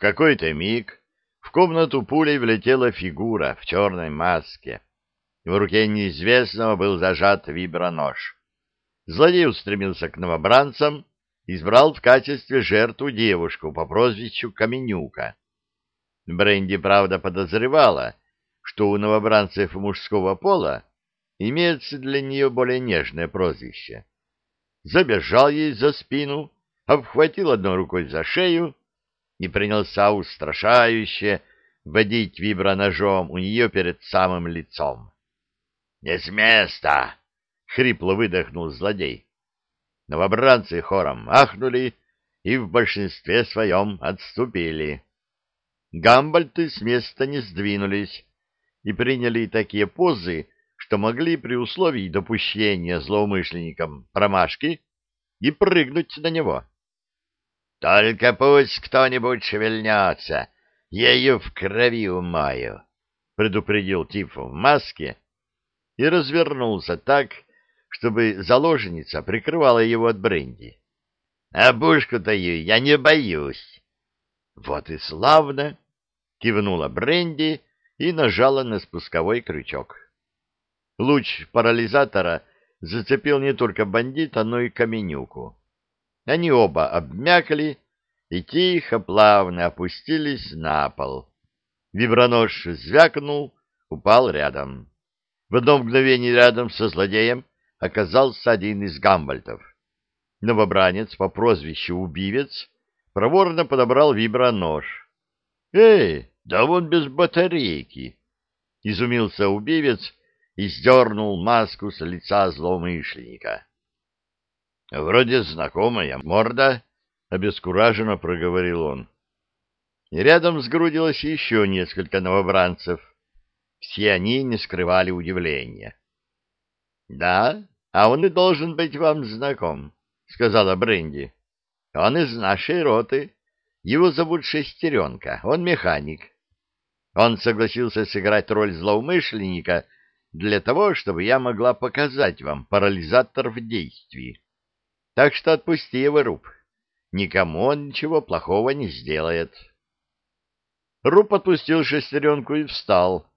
какой-то миг в комнату пулей влетела фигура в черной маске. В руке неизвестного был зажат вибронож. Злодей устремился к новобранцам, избрал в качестве жертву девушку по прозвищу Каменюка. Бренди, правда, подозревала, что у новобранцев мужского пола имеется для нее более нежное прозвище. Забежал ей за спину, обхватил одной рукой за шею и принялся устрашающе водить виброножом у нее перед самым лицом. — Не с места! — хрипло выдохнул злодей. Новобранцы хором ахнули и в большинстве своем отступили. Гамбальты с места не сдвинулись и приняли такие позы, что могли при условии допущения злоумышленникам промашки и прыгнуть на него. — Только пусть кто-нибудь шевельнется, ею в крови умою, — предупредил тип в маске и развернулся так, чтобы заложница прикрывала его от бренди. — А пушку-то я не боюсь. — Вот и славно! — кивнула бренди и нажала на спусковой крючок. Луч парализатора зацепил не только бандита, но и каменюку. Они оба обмякли и тихо, плавно опустились на пол. Вибронож звякнул, упал рядом. В одно мгновение рядом со злодеем оказался один из гамбальтов. Новобранец по прозвищу Убивец проворно подобрал вибронож. «Эй, да вон без батарейки!» — изумился Убивец и сдернул маску с лица злоумышленника. — Вроде знакомая морда, — обескураженно проговорил он. И рядом сгрудилось еще несколько новобранцев. Все они не скрывали удивления. — Да, а он и должен быть вам знаком, — сказала Бренди. — Он из нашей роты. Его зовут Шестеренка, он механик. Он согласился сыграть роль злоумышленника для того, чтобы я могла показать вам парализатор в действии. Так что отпусти его, Руб. Никому он ничего плохого не сделает. Руб отпустил шестеренку и встал.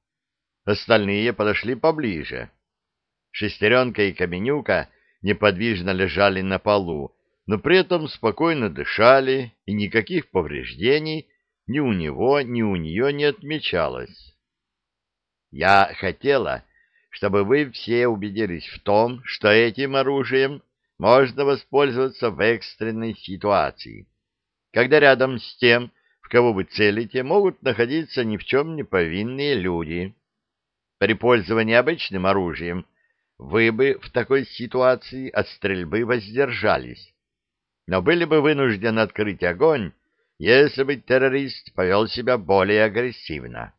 Остальные подошли поближе. Шестеренка и Каменюка неподвижно лежали на полу, но при этом спокойно дышали, и никаких повреждений ни у него, ни у нее не отмечалось. Я хотела, чтобы вы все убедились в том, что этим оружием можно воспользоваться в экстренной ситуации, когда рядом с тем, в кого вы целите, могут находиться ни в чем не повинные люди. При пользовании обычным оружием вы бы в такой ситуации от стрельбы воздержались, но были бы вынуждены открыть огонь, если бы террорист повел себя более агрессивно.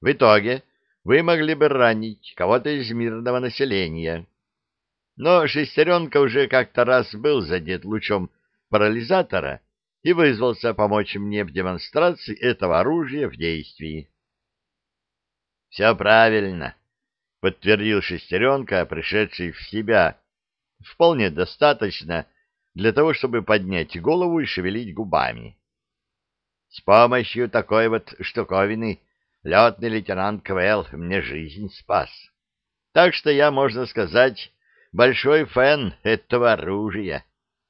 В итоге вы могли бы ранить кого-то из мирного населения, но шестеренка уже как-то раз был задет лучом парализатора и вызвался помочь мне в демонстрации этого оружия в действии. — Все правильно, — подтвердил шестеренка, пришедший в себя. Вполне достаточно для того, чтобы поднять голову и шевелить губами. С помощью такой вот штуковины летный лейтенант Квелл мне жизнь спас. Так что я, можно сказать, большой фэн этого оружия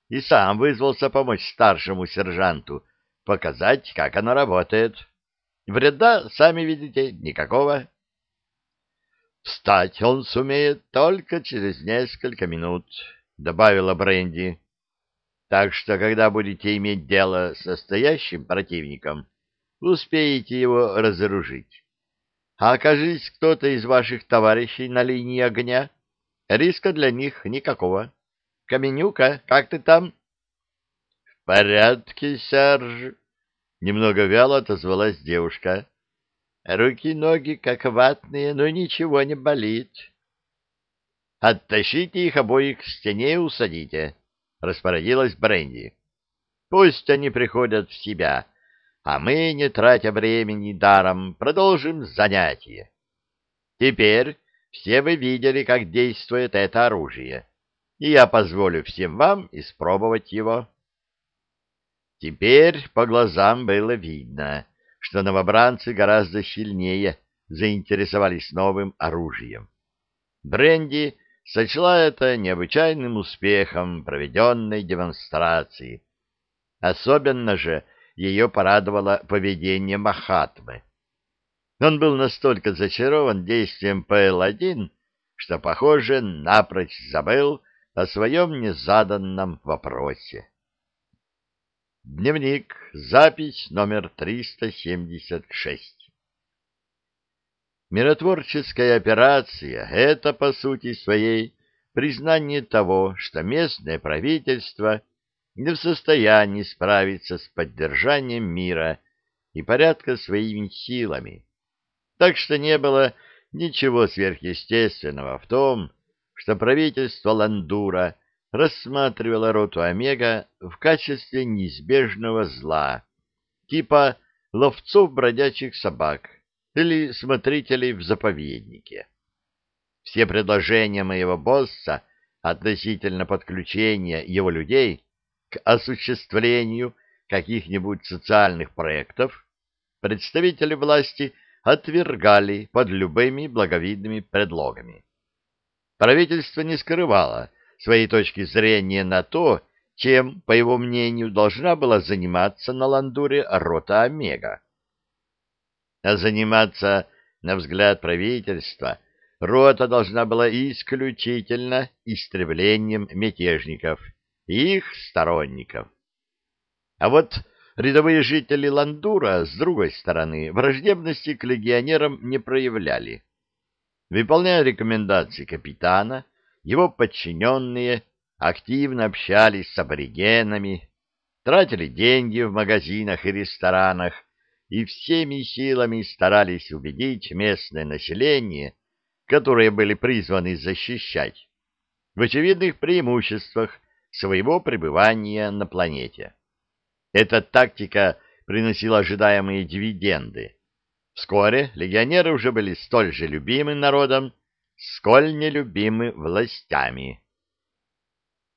и сам вызвался помочь старшему сержанту, показать, как оно работает. Вреда, сами видите, никакого. Встать он сумеет только через несколько минут, — добавила Бренди. Так что, когда будете иметь дело с настоящим противником, успеете его разоружить. А окажись кто-то из ваших товарищей на линии огня, Риска для них никакого. Каменюка, как ты там? — В порядке, Серж. Немного вяло отозвалась девушка. — Руки-ноги как ватные, но ничего не болит. — Оттащите их обоих к стене и усадите, — распорядилась Бренди. — Пусть они приходят в себя, а мы, не тратя времени даром, продолжим занятие. Теперь все вы видели, как действует это оружие, и я позволю всем вам испробовать его. Теперь по глазам было видно, что новобранцы гораздо сильнее заинтересовались новым оружием. Бренди сочла это необычайным успехом проведенной демонстрации. Особенно же ее порадовало поведение Махатмы. Он был настолько зачарован действием ПЛ-1, что, похоже, напрочь забыл о своем незаданном вопросе. Дневник, запись номер 376. Миротворческая операция — это, по сути своей, признание того, что местное правительство не в состоянии справиться с поддержанием мира и порядка своими силами. Так что не было ничего сверхъестественного в том, что правительство Ландура рассматривало роту Омега в качестве неизбежного зла, типа ловцов бродячих собак или смотрителей в заповеднике. Все предложения моего босса относительно подключения его людей к осуществлению каких-нибудь социальных проектов представители власти – отвергали под любыми благовидными предлогами. Правительство не скрывало своей точки зрения на то, чем, по его мнению, должна была заниматься на Ландуре рота Омега. А заниматься, на взгляд правительства, рота должна была исключительно истреблением мятежников и их сторонников. А вот Рядовые жители Ландура, с другой стороны, враждебности к легионерам не проявляли. Выполняя рекомендации капитана, его подчиненные активно общались с аборигенами, тратили деньги в магазинах и ресторанах и всеми силами старались убедить местное население, которое были призваны защищать, в очевидных преимуществах своего пребывания на планете. Эта тактика приносила ожидаемые дивиденды. Вскоре легионеры уже были столь же любимы народом, сколь нелюбимы властями.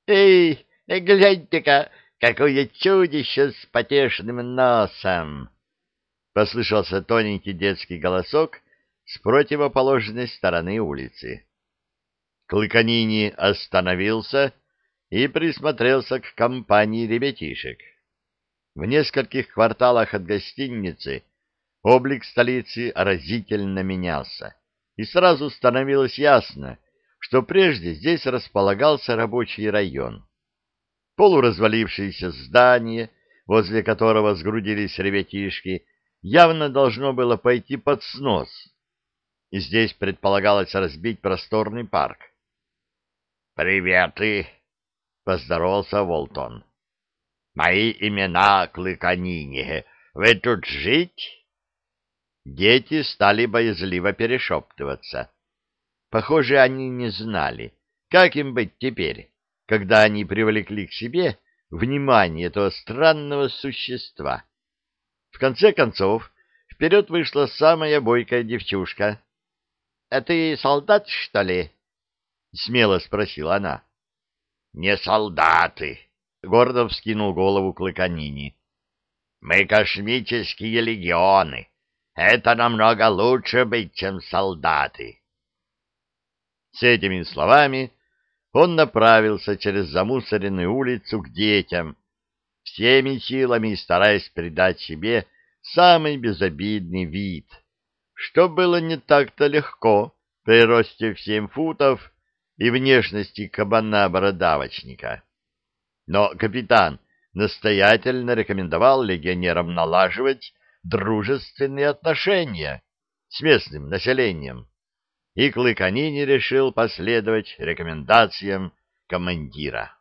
«Эй, гляньте-ка, какое чудище с потешным носом!» Послышался тоненький детский голосок с противоположной стороны улицы. Клыканини остановился и присмотрелся к компании ребятишек. В нескольких кварталах от гостиницы облик столицы разительно менялся, и сразу становилось ясно, что прежде здесь располагался рабочий район. Полуразвалившееся здание, возле которого сгрудились ребятишки, явно должно было пойти под снос, и здесь предполагалось разбить просторный парк. «Привет, ты!» — поздоровался Волтон. Мои имена Клыканини. Вы тут жить? Дети стали боязливо перешептываться. Похоже, они не знали, как им быть теперь, когда они привлекли к себе внимание этого странного существа. В конце концов, вперед вышла самая бойкая девчушка. — А ты солдат, что ли? — смело спросила она. — Не солдаты, — гордо вскинул голову Клыканини. «Мы космические легионы. Это намного лучше быть, чем солдаты». С этими словами он направился через замусоренную улицу к детям, всеми силами стараясь придать себе самый безобидный вид, что было не так-то легко при росте в семь футов и внешности кабана-бородавочника. Но капитан настоятельно рекомендовал легионерам налаживать дружественные отношения с местным населением, и Клыканини решил последовать рекомендациям командира.